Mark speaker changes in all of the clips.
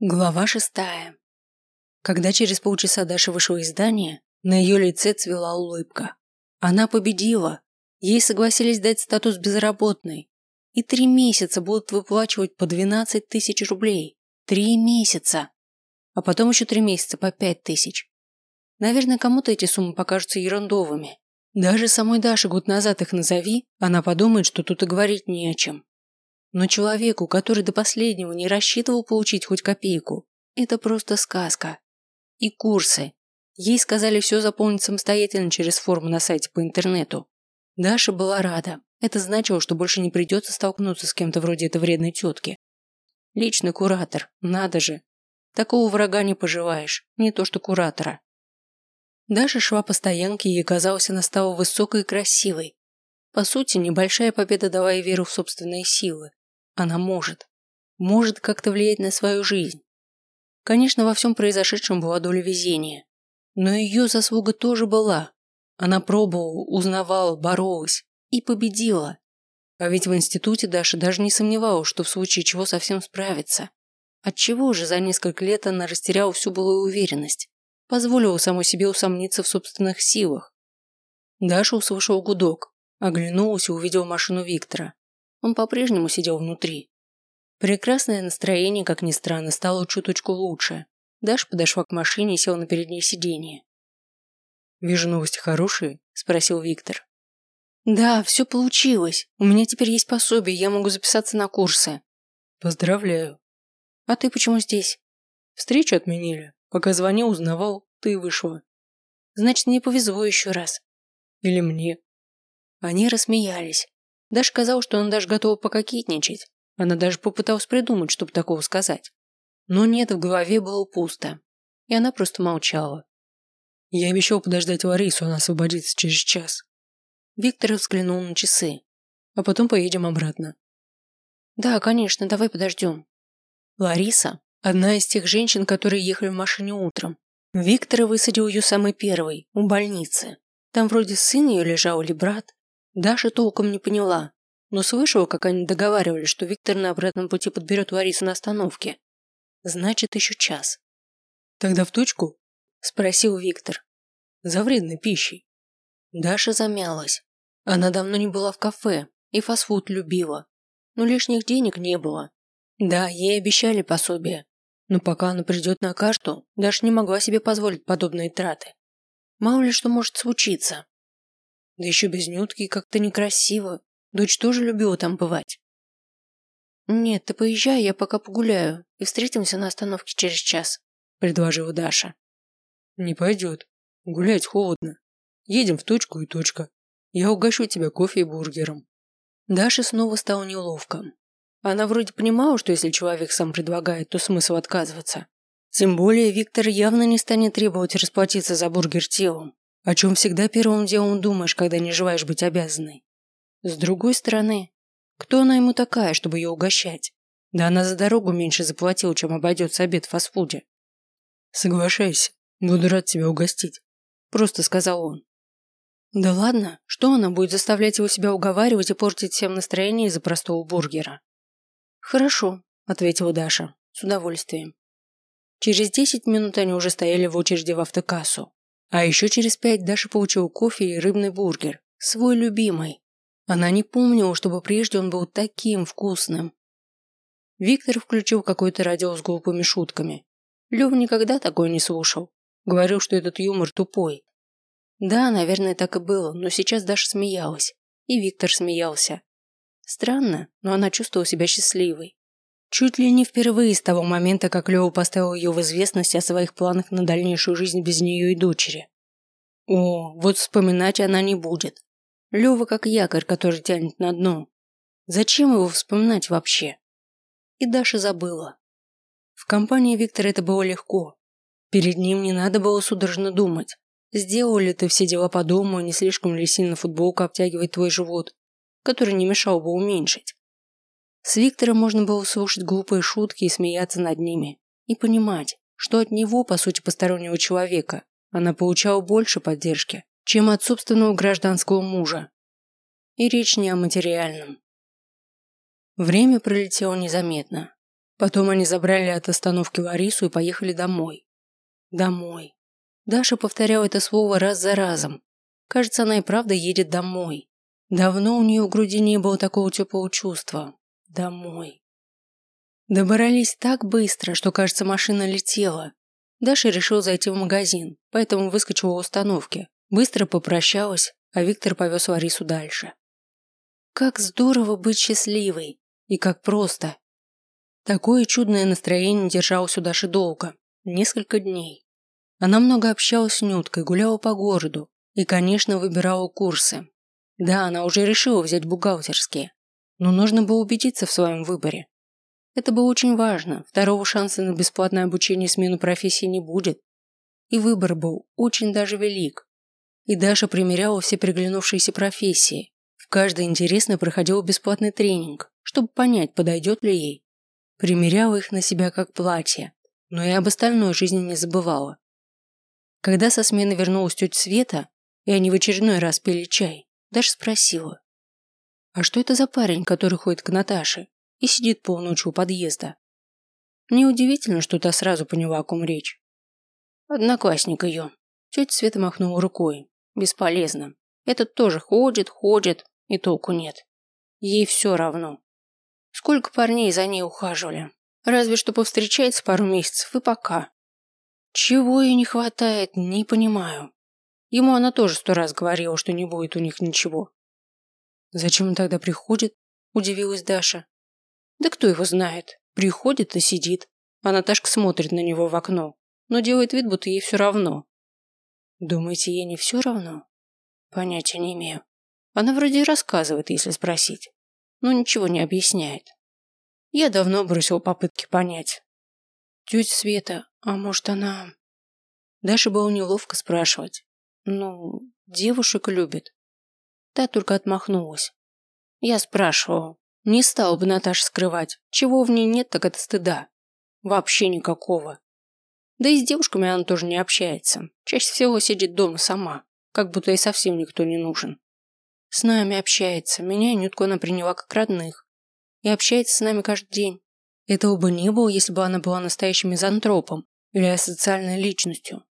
Speaker 1: Глава шестая. Когда через полчаса Даша вышла из здания, на ее лице цвела улыбка. Она победила. Ей согласились дать статус безработной. И три месяца будут выплачивать по 12 тысяч рублей. Три месяца. А потом еще три месяца по пять тысяч. Наверное, кому-то эти суммы покажутся ерундовыми. Даже самой Даше год назад их назови, она подумает, что тут и говорить не о чем. Но человеку, который до последнего не рассчитывал получить хоть копейку, это просто сказка. И курсы. Ей сказали все заполнить самостоятельно через форму на сайте по интернету. Даша была рада. Это значило, что больше не придется столкнуться с кем-то вроде этой вредной тетки. Личный куратор, надо же. Такого врага не пожелаешь, не то что куратора. Даша шла по стоянке, и ей казалось, она стала высокой и красивой. По сути, небольшая победа дала ей веру в собственные силы. Она может. Может как-то влиять на свою жизнь. Конечно, во всем произошедшем была доля везения. Но ее заслуга тоже была. Она пробовала, узнавала, боролась и победила. А ведь в институте Даша даже не сомневалась, что в случае чего совсем справится. Отчего же за несколько лет она растеряла всю былую уверенность? Позволила самой себе усомниться в собственных силах. Даша услышала гудок, оглянулась и увидела машину Виктора. Он по-прежнему сидел внутри. Прекрасное настроение, как ни странно, стало чуточку лучше. Даша подошла к машине и села на переднее сиденье. «Вижу новости хорошие?» – спросил Виктор. «Да, все получилось. У меня теперь есть пособие, я могу записаться на курсы». «Поздравляю». «А ты почему здесь?» «Встречу отменили. Пока звонил, узнавал, ты вышла». «Значит, мне повезло еще раз». «Или мне». Они рассмеялись. Даша сказал, что она даже готова пококетничать. Она даже попыталась придумать, чтобы такого сказать. Но нет, в голове было пусто. И она просто молчала. Я обещал подождать Ларису, она освободится через час. Виктор взглянул на часы. А потом поедем обратно. Да, конечно, давай подождем. Лариса – одна из тех женщин, которые ехали в машине утром. Виктор высадил ее самый первый, у больницы. Там вроде сын ее лежал или брат. Даша толком не поняла, но слышала, как они договаривались, что Виктор на обратном пути подберет Ларису на остановке. Значит, еще час. «Тогда в точку?» – спросил Виктор. «За вредной пищей». Даша замялась. Она давно не была в кафе и фастфуд любила, но лишних денег не было. Да, ей обещали пособие, но пока она придет на карту, Даша не могла себе позволить подобные траты. Мало ли что может случиться. Да еще без нютки как-то некрасиво. Дочь тоже любила там бывать. Нет, ты поезжай, я пока погуляю. И встретимся на остановке через час, предложила Даша. Не пойдет. Гулять холодно. Едем в точку и точка. Я угощу тебя кофе и бургером. Даша снова стала неловко. Она вроде понимала, что если человек сам предлагает, то смысл отказываться. Тем более Виктор явно не станет требовать расплатиться за бургер телом о чем всегда первым делом думаешь, когда не желаешь быть обязанной. С другой стороны, кто она ему такая, чтобы ее угощать? Да она за дорогу меньше заплатила, чем обойдется обед в фастфуде. Соглашайся, буду рад тебя угостить, просто сказал он. Да ладно, что она будет заставлять его себя уговаривать и портить всем настроение из-за простого бургера? Хорошо, ответила Даша, с удовольствием. Через десять минут они уже стояли в очереди в автокассу. А еще через пять Даша получила кофе и рыбный бургер. Свой любимый. Она не помнила, чтобы прежде он был таким вкусным. Виктор включил какое-то радио с глупыми шутками. Лев никогда такое не слушал. Говорил, что этот юмор тупой. Да, наверное, так и было, но сейчас Даша смеялась. И Виктор смеялся. Странно, но она чувствовала себя счастливой. Чуть ли не впервые с того момента, как Лева поставил ее в известность о своих планах на дальнейшую жизнь без нее и дочери. О, вот вспоминать она не будет. Лева как якорь, который тянет на дно. Зачем его вспоминать вообще? И Даша забыла. В компании Виктора это было легко. Перед ним не надо было судорожно думать. Сделал ли ты все дела по дому, не слишком ли сильно футболка обтягивает твой живот, который не мешал бы уменьшить. С Виктором можно было слушать глупые шутки и смеяться над ними. И понимать, что от него, по сути, постороннего человека, она получала больше поддержки, чем от собственного гражданского мужа. И речь не о материальном. Время пролетело незаметно. Потом они забрали от остановки Ларису и поехали домой. Домой. Даша повторяла это слово раз за разом. Кажется, она и правда едет домой. Давно у нее в груди не было такого теплого чувства. Домой. Добрались так быстро, что, кажется, машина летела. Даша решила зайти в магазин, поэтому выскочила у установки. Быстро попрощалась, а Виктор повез Ларису дальше. Как здорово быть счастливой! И как просто! Такое чудное настроение держалось у Даши долго, несколько дней. Она много общалась с Нюткой, гуляла по городу и, конечно, выбирала курсы. Да, она уже решила взять бухгалтерские, но нужно было убедиться в своем выборе. Это было очень важно, второго шанса на бесплатное обучение и смену профессии не будет. И выбор был очень даже велик. И Даша примеряла все приглянувшиеся профессии. В каждой интересно проходил бесплатный тренинг, чтобы понять, подойдет ли ей примеряла их на себя как платье, но и об остальной жизни не забывала. Когда со смены вернулась тетя Света, и они в очередной раз пили чай, Даша спросила, «А что это за парень, который ходит к Наташе и сидит полночи у подъезда?» Неудивительно, что та сразу поняла, о ком речь. Одноклассник ее. Тетя Света махнула рукой. Бесполезно. Этот тоже ходит, ходит, и толку нет. Ей все равно. Сколько парней за ней ухаживали. Разве что повстречается пару месяцев и пока. Чего ей не хватает, не понимаю. Ему она тоже сто раз говорила, что не будет у них ничего. Зачем он тогда приходит? Удивилась Даша. Да кто его знает. Приходит и сидит. А Наташка смотрит на него в окно, но делает вид, будто ей все равно. Думаете, ей не все равно? Понятия не имею. Она вроде и рассказывает, если спросить но ничего не объясняет. Я давно бросил попытки понять. Тетя Света, а может она... Даша было неловко спрашивать. Ну, девушек любит. Та только отмахнулась. Я спрашивал. Не стал бы Наташа скрывать. Чего в ней нет, так это стыда. Вообще никакого. Да и с девушками она тоже не общается. Чаще всего сидит дома сама, как будто ей совсем никто не нужен. С нами общается. Меня и Нютку она приняла как родных. И общается с нами каждый день. Этого бы не было, если бы она была настоящим мизантропом или асоциальной личностью.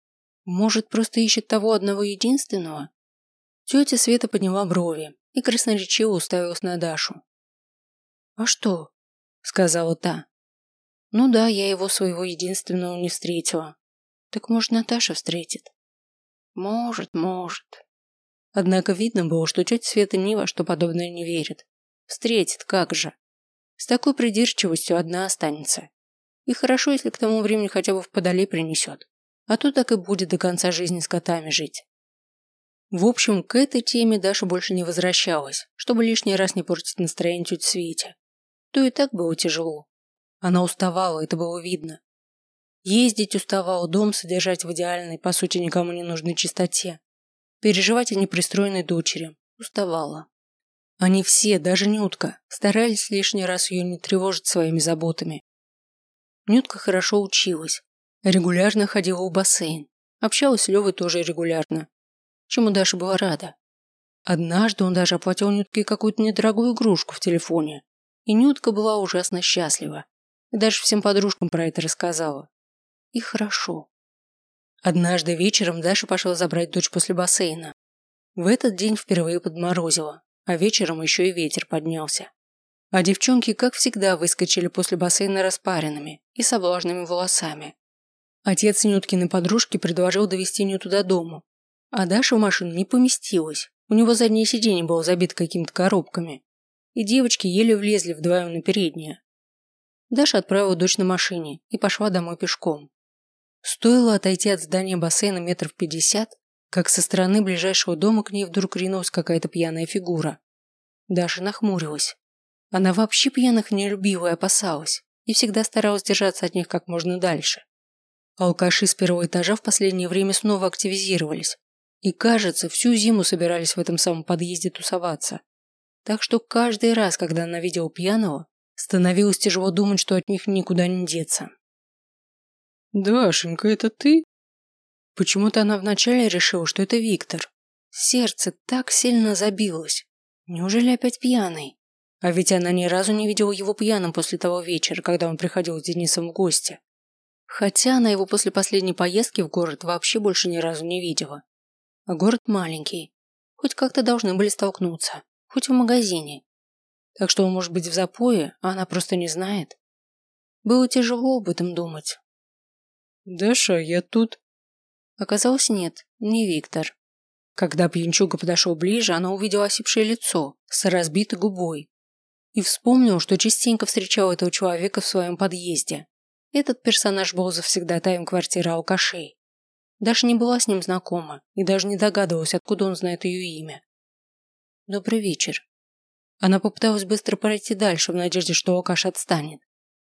Speaker 1: Может, просто ищет того одного единственного? Тетя Света подняла брови и красноречиво уставилась на Дашу. «А что?» – сказала та. «Ну да, я его своего единственного не встретила. Так может, Наташа встретит?» «Может, может», Однако видно было, что тетя Света ни во что подобное не верит. Встретит, как же. С такой придирчивостью одна останется. И хорошо, если к тому времени хотя бы в подоле принесет. А то так и будет до конца жизни с котами жить. В общем, к этой теме Даша больше не возвращалась, чтобы лишний раз не портить настроение тете Свете. То и так было тяжело. Она уставала, это было видно. Ездить уставала, дом содержать в идеальной, по сути, никому не нужной чистоте переживать о непристроенной дочери. Уставала. Они все, даже Нютка, старались лишний раз ее не тревожить своими заботами. Нютка хорошо училась, регулярно ходила в бассейн, общалась с Левой тоже регулярно, чему Даша была рада. Однажды он даже оплатил Нютке какую-то недорогую игрушку в телефоне, и Нютка была ужасно счастлива, и даже всем подружкам про это рассказала. И хорошо. Однажды вечером Даша пошла забрать дочь после бассейна. В этот день впервые подморозило, а вечером еще и ветер поднялся. А девчонки, как всегда, выскочили после бассейна распаренными и с влажными волосами. Отец Нюткиной подружки предложил довести Нюту до дому, а Даша в машину не поместилась. У него заднее сиденье было забито какими-то коробками, и девочки еле влезли вдвоем на переднее. Даша отправила дочь на машине и пошла домой пешком. Стоило отойти от здания бассейна метров пятьдесят, как со стороны ближайшего дома к ней вдруг ринулась какая-то пьяная фигура. Даша нахмурилась. Она вообще пьяных не любила и опасалась, и всегда старалась держаться от них как можно дальше. Алкаши с первого этажа в последнее время снова активизировались, и, кажется, всю зиму собирались в этом самом подъезде тусоваться. Так что каждый раз, когда она видела пьяного, становилось тяжело думать, что от них никуда не деться. «Дашенька, это ты?» Почему-то она вначале решила, что это Виктор. Сердце так сильно забилось. Неужели опять пьяный? А ведь она ни разу не видела его пьяным после того вечера, когда он приходил с Денисом в гости. Хотя она его после последней поездки в город вообще больше ни разу не видела. А город маленький. Хоть как-то должны были столкнуться. Хоть в магазине. Так что он может быть в запое, а она просто не знает. Было тяжело об этом думать.
Speaker 2: «Даша, я тут...»
Speaker 1: Оказалось, нет, не Виктор. Когда пьянчуга подошел ближе, она увидела осипшее лицо с разбитой губой и вспомнил, что частенько встречал этого человека в своем подъезде. Этот персонаж был завсегдатаем квартиры алкашей. Даша не была с ним знакома и даже не догадывалась, откуда он знает ее имя. «Добрый вечер». Она попыталась быстро пройти дальше в надежде, что алкаш отстанет.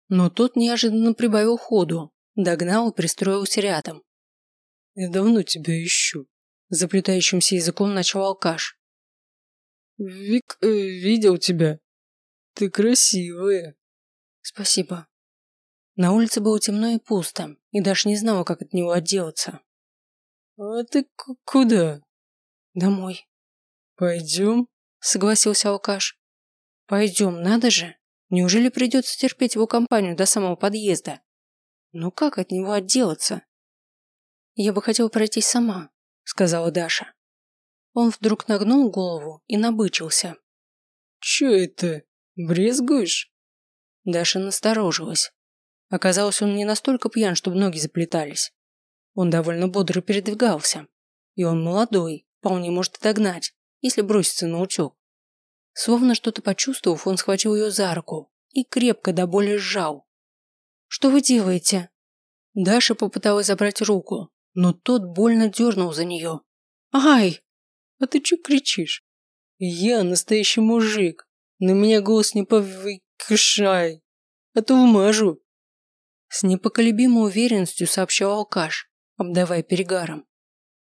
Speaker 1: Но тот неожиданно прибавил ходу, догнал и пристроился рядом.
Speaker 2: «Я давно тебя ищу», – заплетающимся языком начал алкаш. «Вик, э, видел тебя. Ты красивая».
Speaker 1: «Спасибо», на улице было темно и пусто, и даже не знала, как от него отделаться.
Speaker 2: «А ты куда?»
Speaker 1: «Домой».
Speaker 2: «Пойдем?»
Speaker 1: – согласился алкаш. «Пойдем, надо же. Неужели придется терпеть его компанию до самого подъезда? Ну как от него отделаться?» «Я бы хотела пройти сама», – сказала Даша. Он вдруг нагнул голову и набычился.
Speaker 2: «Че это? Брезгуешь?»
Speaker 1: Даша насторожилась. Оказалось, он не настолько пьян, чтобы ноги заплетались. Он довольно бодро передвигался. И он молодой, вполне может догнать, если бросится на утек. Словно что-то почувствовав, он схватил ее за руку и крепко до боли сжал. «Что вы делаете?» Даша попыталась забрать руку, но тот больно дернул за нее. «Ай!»
Speaker 2: «А ты че кричишь?» «Я настоящий мужик. На меня голос не повыкшай, а то вмажу».
Speaker 1: С непоколебимой уверенностью сообщил алкаш, обдавая перегаром.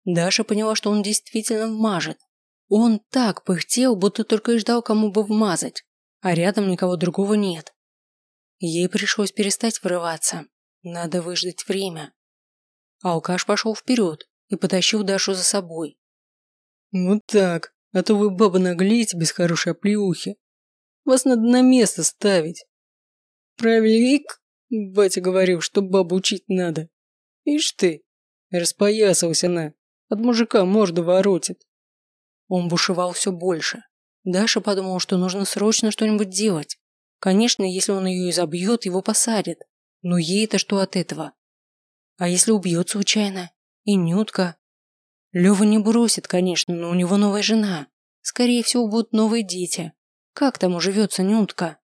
Speaker 1: Даша поняла, что он действительно вмажет. Он так пыхтел, будто только и ждал, кому бы вмазать, а рядом никого другого нет. Ей пришлось перестать врываться. Надо выждать время. Алкаш пошел вперед и потащил Дашу за собой.
Speaker 2: «Вот так, а то вы, баба, наглеете без хорошей оплеухи. Вас надо на место ставить. Правильник Батя говорил, что бабу учить надо. Ишь ты, распоясалась она, от мужика морду воротит.
Speaker 1: Он бушевал все больше. Даша подумала, что нужно срочно что-нибудь делать. Конечно, если он ее изобьет, его посадят. Но ей-то что от этого? А если убьет случайно? И Нютка? Лева не бросит, конечно, но у него новая жена. Скорее всего, будут новые дети. Как там уживется Нютка?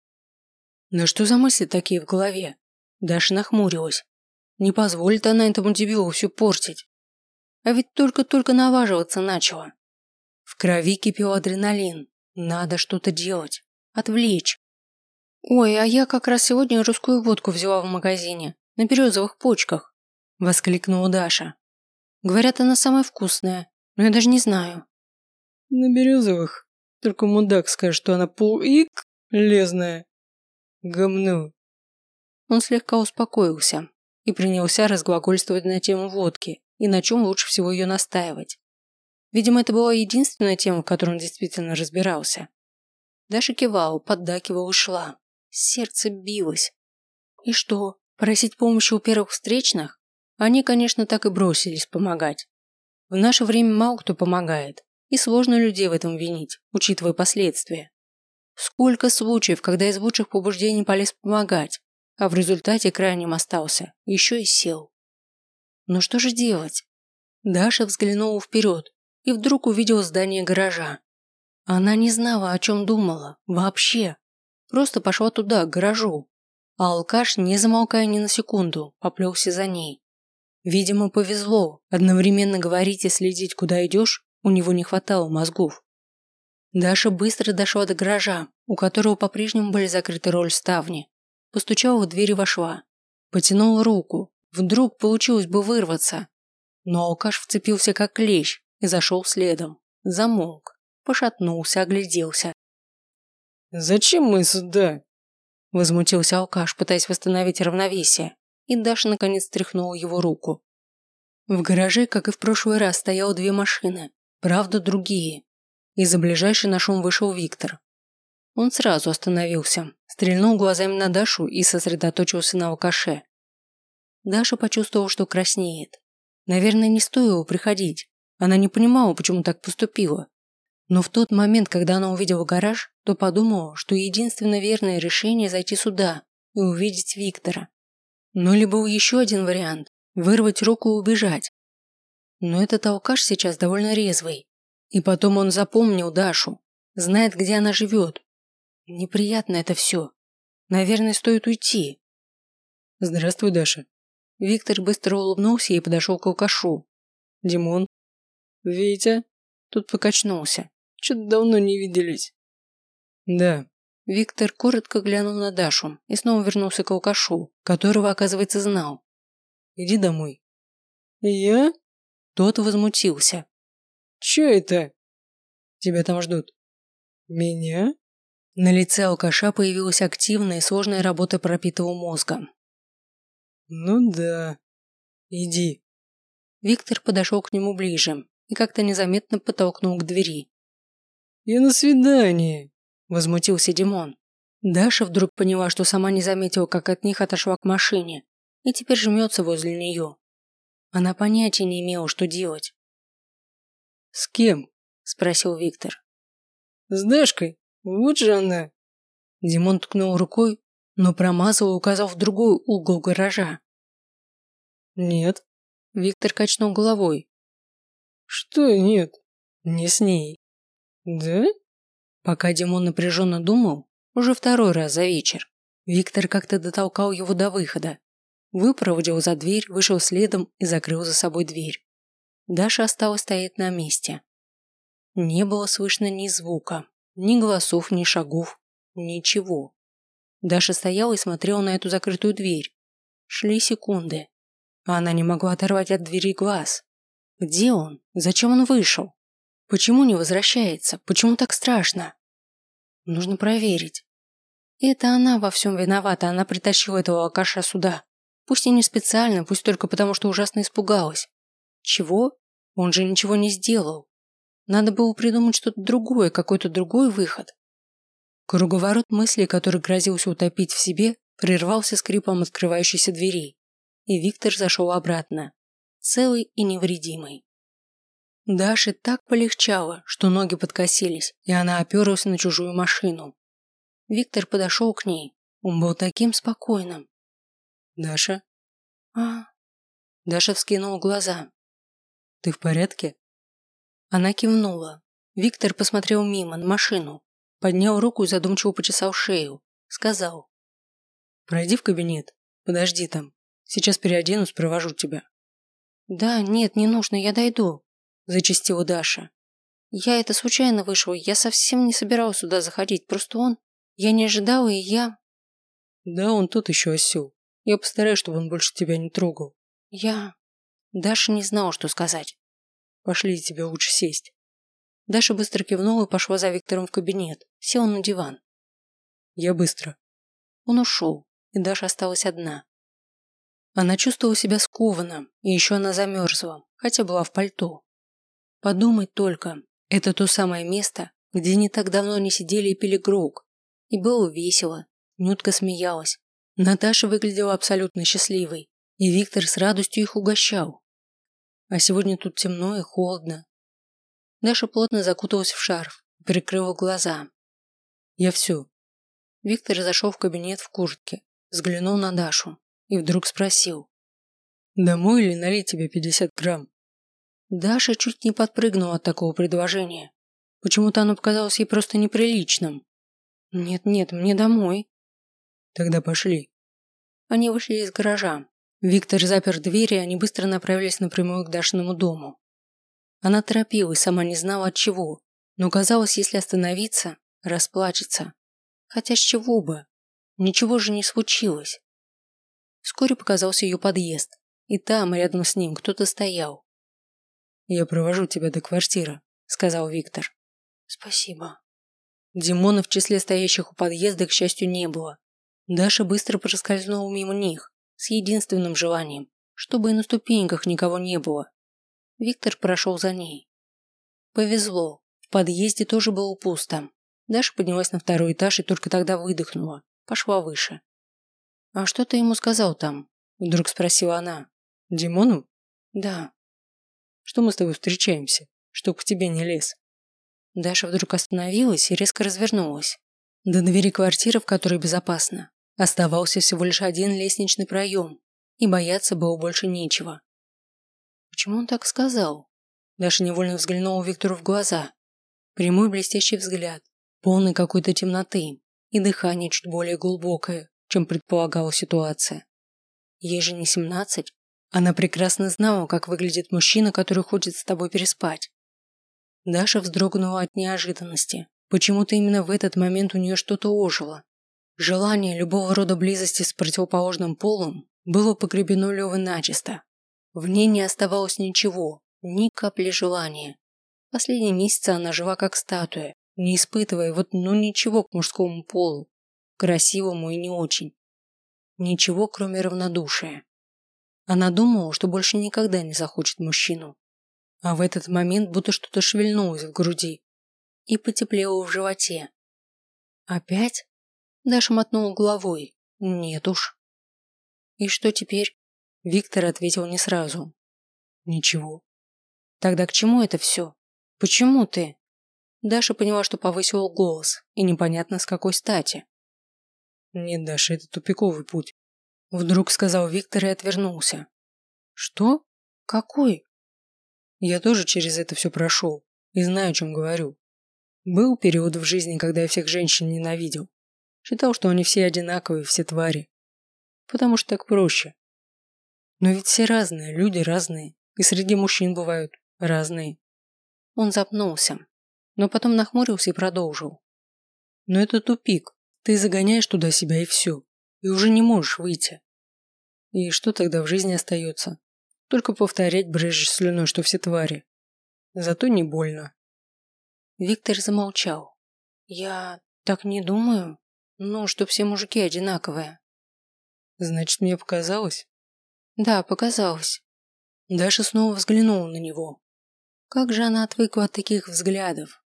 Speaker 1: Да что за мысли такие в голове? Даша нахмурилась. Не позволит она этому дебилу все портить. А ведь только-только наваживаться начала. В крови кипел адреналин. Надо что-то делать. Отвлечь. «Ой, а я как раз сегодня русскую водку взяла в магазине. На березовых почках», – воскликнула Даша. «Говорят, она самая вкусная, но я даже не знаю».
Speaker 2: «На березовых? Только мудак скажет, что она пул-ик лезная. Гомну.
Speaker 1: Он слегка успокоился и принялся разглагольствовать на тему водки и на чем лучше всего ее настаивать. Видимо, это была единственная тема, в которой он действительно разбирался. Даша кивала, поддакивала и шла. Сердце билось. И что, просить помощи у первых встречных? Они, конечно, так и бросились помогать. В наше время мало кто помогает, и сложно людей в этом винить, учитывая последствия. Сколько случаев, когда из лучших побуждений полез помогать, а в результате крайним остался, еще и сел. Но что же делать? Даша взглянула вперед и вдруг увидела здание гаража. Она не знала, о чем думала, вообще. Просто пошла туда, к гаражу. А алкаш, не замолкая ни на секунду, поплелся за ней. Видимо, повезло, одновременно говорить и следить, куда идешь, у него не хватало мозгов. Даша быстро дошла до гаража, у которого по-прежнему были закрыты роль ставни, Постучала в дверь и вошла. Потянула руку. Вдруг получилось бы вырваться. Но алкаш вцепился как клещ и зашел следом. Замолк. Пошатнулся, огляделся.
Speaker 2: «Зачем мы сюда?»
Speaker 1: Возмутился алкаш, пытаясь восстановить равновесие. И Даша наконец стряхнула его руку. В гараже, как и в прошлый раз, стояло две машины. Правда, другие. Из-за ближайшей на шум вышел Виктор. Он сразу остановился, стрельнул глазами на Дашу и сосредоточился на алкаше. Даша почувствовала, что краснеет. Наверное, не стоило приходить. Она не понимала, почему так поступила. Но в тот момент, когда она увидела гараж, то подумала, что единственное верное решение зайти сюда и увидеть Виктора. Но ли был еще один вариант – вырвать руку и убежать. Но этот алкаш сейчас довольно резвый. И потом он запомнил Дашу, знает, где она живет. Неприятно это все. Наверное, стоит уйти.
Speaker 2: Здравствуй, Даша.
Speaker 1: Виктор быстро улыбнулся и подошел к алкашу.
Speaker 2: Димон.
Speaker 1: Витя. Тут покачнулся.
Speaker 2: Что-то давно не виделись.
Speaker 1: Да. Виктор коротко глянул на Дашу и снова вернулся к алкашу, которого, оказывается, знал.
Speaker 2: Иди домой.
Speaker 1: Я? Тот возмутился.
Speaker 2: Че это?
Speaker 1: Тебя там ждут.
Speaker 2: Меня?
Speaker 1: На лице алкаша появилась активная и сложная работа пропитого мозга.
Speaker 2: Ну да. Иди.
Speaker 1: Виктор подошел к нему ближе и как-то незаметно подтолкнул к двери.
Speaker 2: «Я на свидание», –
Speaker 1: возмутился Димон. Даша вдруг поняла, что сама не заметила, как от них отошла к машине, и теперь жмется возле нее. Она понятия не имела, что делать.
Speaker 2: «С кем?»
Speaker 1: – спросил Виктор.
Speaker 2: «С Дашкой. Вот же она».
Speaker 1: Димон ткнул рукой, но промазал и указал в другой угол гаража.
Speaker 2: «Нет».
Speaker 1: Виктор качнул головой.
Speaker 2: «Что нет? Не с ней». «Да?»
Speaker 1: Пока Димон напряженно думал, уже второй раз за вечер, Виктор как-то дотолкал его до выхода. Выпроводил за дверь, вышел следом и закрыл за собой дверь. Даша осталась стоять на месте. Не было слышно ни звука, ни голосов, ни шагов, ничего. Даша стояла и смотрела на эту закрытую дверь. Шли секунды, а она не могла оторвать от двери глаз. Где он? Зачем он вышел? Почему не возвращается? Почему так страшно? Нужно проверить. Это она во всем виновата, она притащила этого алкаша сюда. Пусть и не специально, пусть только потому, что ужасно испугалась. Чего? Он же ничего не сделал. Надо было придумать что-то другое, какой-то другой выход. Круговорот мыслей, который грозился утопить в себе, прервался скрипом открывающейся двери, и Виктор зашел обратно, целый и невредимый. Даше так полегчало, что ноги подкосились, и она оперлась на чужую машину. Виктор подошел к ней. Он был таким спокойным.
Speaker 2: «Даша?»
Speaker 1: «А?» Даша вскинула глаза.
Speaker 2: «Ты в порядке?»
Speaker 1: Она кивнула. Виктор посмотрел мимо, на машину. Поднял руку и задумчиво почесал шею. Сказал.
Speaker 2: «Пройди в кабинет. Подожди там. Сейчас переоденусь, провожу тебя».
Speaker 1: «Да, нет, не нужно, я дойду», зачастила Даша. Я это случайно вышел, я совсем не собиралась сюда заходить, просто он... Я не ожидала, и я...
Speaker 2: Да, он тот еще осел. Я постараюсь, чтобы он больше тебя не трогал.
Speaker 1: Я... Даша не знала, что сказать.
Speaker 2: Пошли, тебе лучше сесть.
Speaker 1: Даша быстро кивнула и пошла за Виктором в кабинет. Села на диван.
Speaker 2: Я быстро.
Speaker 1: Он ушел, и Даша осталась одна. Она чувствовала себя скованно, и еще она замерзла, хотя была в пальто. Подумать только, это то самое место, где не так давно они сидели и пили грог. И было весело. Нютка смеялась. Наташа выглядела абсолютно счастливой, и Виктор с радостью их угощал. А сегодня тут темно и холодно. Даша плотно закуталась в шарф, прикрыла глаза. Я все. Виктор зашел в кабинет в куртке, взглянул на Дашу и вдруг спросил.
Speaker 2: «Домой или налить тебе 50 грамм?»
Speaker 1: Даша чуть не подпрыгнула от такого предложения. Почему-то оно показалось ей просто неприличным. «Нет-нет, мне домой».
Speaker 2: «Тогда пошли».
Speaker 1: Они вышли из гаража. Виктор запер двери, и они быстро направились напрямую к Дашиному дому. Она торопилась, сама не знала от чего, но казалось, если остановиться, расплачется. Хотя с чего бы? Ничего же не случилось. Вскоре показался ее подъезд, и там, рядом с ним, кто-то стоял.
Speaker 2: «Я провожу тебя до квартиры», – сказал Виктор.
Speaker 1: «Спасибо».
Speaker 2: Димона в числе стоящих у подъезда, к счастью, не было.
Speaker 1: Даша быстро проскользнула мимо них, с единственным желанием, чтобы и на ступеньках никого не было. Виктор прошел за ней. Повезло, в подъезде тоже было пусто. Даша поднялась на второй этаж и только тогда выдохнула. Пошла выше. «А что ты ему сказал там?» Вдруг спросила она.
Speaker 2: «Димону?»
Speaker 1: «Да».
Speaker 2: «Что мы с тобой встречаемся? Чтоб к тебе не лез».
Speaker 1: Даша вдруг остановилась и резко развернулась. До двери квартиры, в которой безопасно, оставался всего лишь один лестничный проем, и бояться было больше нечего. Почему он так сказал? Даша невольно взглянула Виктору в глаза. Прямой блестящий взгляд, полный какой-то темноты и дыхание чуть более глубокое, чем предполагала ситуация. Ей же не семнадцать. Она прекрасно знала, как выглядит мужчина, который хочет с тобой переспать. Даша вздрогнула от неожиданности. Почему-то именно в этот момент у нее что-то ожило. Желание любого рода близости с противоположным полом было погребено Левой начисто. В ней не оставалось ничего, ни капли желания. Последние месяцы она жила как статуя, не испытывая вот ну ничего к мужскому полу, красивому и не очень. Ничего, кроме равнодушия. Она думала, что больше никогда не захочет мужчину. А в этот момент будто что-то шевельнулось в груди и потеплело в животе. Опять? Даша мотнула головой. Нет уж. И что теперь? Виктор ответил не сразу. Ничего. Тогда к чему это все? Почему ты? Даша поняла, что повысила голос, и непонятно с какой стати.
Speaker 2: Нет, Даша, это тупиковый путь.
Speaker 1: Вдруг сказал Виктор и отвернулся. Что? Какой?
Speaker 2: Я тоже через это все прошел и знаю, о чем говорю. Был период в жизни, когда я всех женщин ненавидел. Считал, что они все одинаковые, все твари. Потому что так проще. Но ведь все разные, люди разные. И среди мужчин бывают разные.
Speaker 1: Он запнулся, но потом нахмурился и продолжил.
Speaker 2: Но это тупик. Ты загоняешь туда себя и все. И уже не можешь выйти. И что тогда в жизни остается? Только повторять брежешь слюной, что все твари. Зато не больно.
Speaker 1: Виктор замолчал. Я так не думаю. Ну, что все мужики одинаковые.
Speaker 2: Значит, мне показалось?
Speaker 1: Да, показалось. Даша снова взглянула на него. Как же она отвыкла от таких взглядов.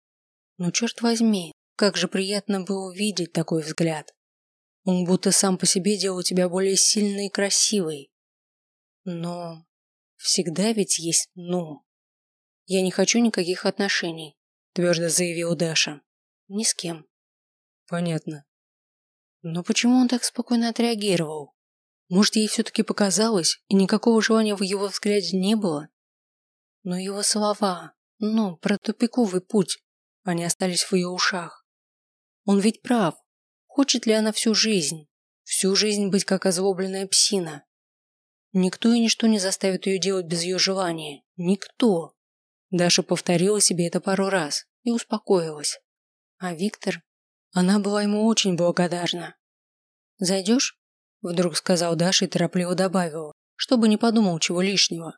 Speaker 1: Но черт возьми, как же приятно было увидеть такой взгляд. Он будто сам по себе делал тебя более сильной и красивой. Но всегда ведь есть «но». Я не хочу никаких отношений, твердо заявила Даша. Ни с кем.
Speaker 2: Понятно.
Speaker 1: Но почему он так спокойно отреагировал? Может, ей все-таки показалось, и никакого желания в его взгляде не было? Но его слова, ну, про тупиковый путь, они остались в ее ушах. Он ведь прав. Хочет ли она всю жизнь? Всю жизнь быть как озлобленная псина? Никто и ничто не заставит ее делать без ее желания. Никто. Даша повторила себе это пару раз и успокоилась. А Виктор? Она была ему очень благодарна. «Зайдешь?» – вдруг сказал Даша и торопливо добавил, чтобы не подумал чего лишнего.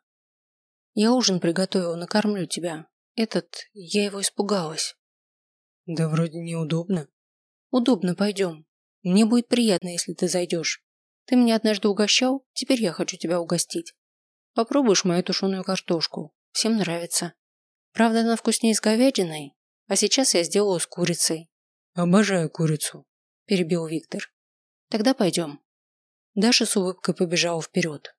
Speaker 1: «Я ужин приготовила, накормлю тебя. Этот, я его испугалась».
Speaker 2: «Да вроде неудобно».
Speaker 1: «Удобно, пойдем. Мне будет приятно, если ты зайдешь. Ты меня однажды угощал, теперь я хочу тебя угостить. Попробуешь мою тушеную картошку. Всем нравится. Правда, она вкуснее с говядиной, а сейчас я сделаю с курицей».
Speaker 2: «Обожаю курицу», –
Speaker 1: перебил Виктор. «Тогда пойдем». Даша с улыбкой побежала вперед.